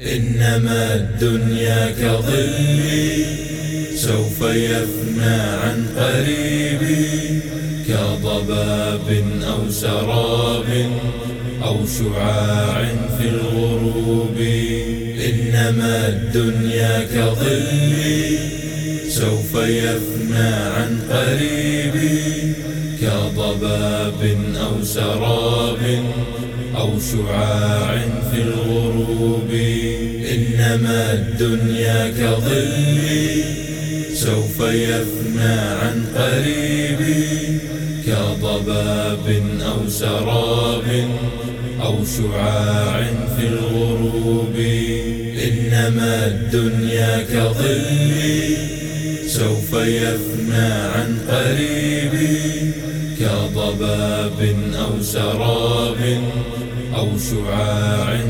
إنما الدنيا كظل سوف يفنى عن قريب كضباب أو سراب أو شعاع في الغروب. إنما الدنيا كظل سوف يفنى عن قريب كضباب أو سراب أو شعاع في الغروب. إنما الدنيا كظل سوف يفنى عن قريب كضباب أو سراب أو شعاع في الغروب. إنما الدنيا كظل سوف يفنى عن قريب كضباب أو سراب أو شعاع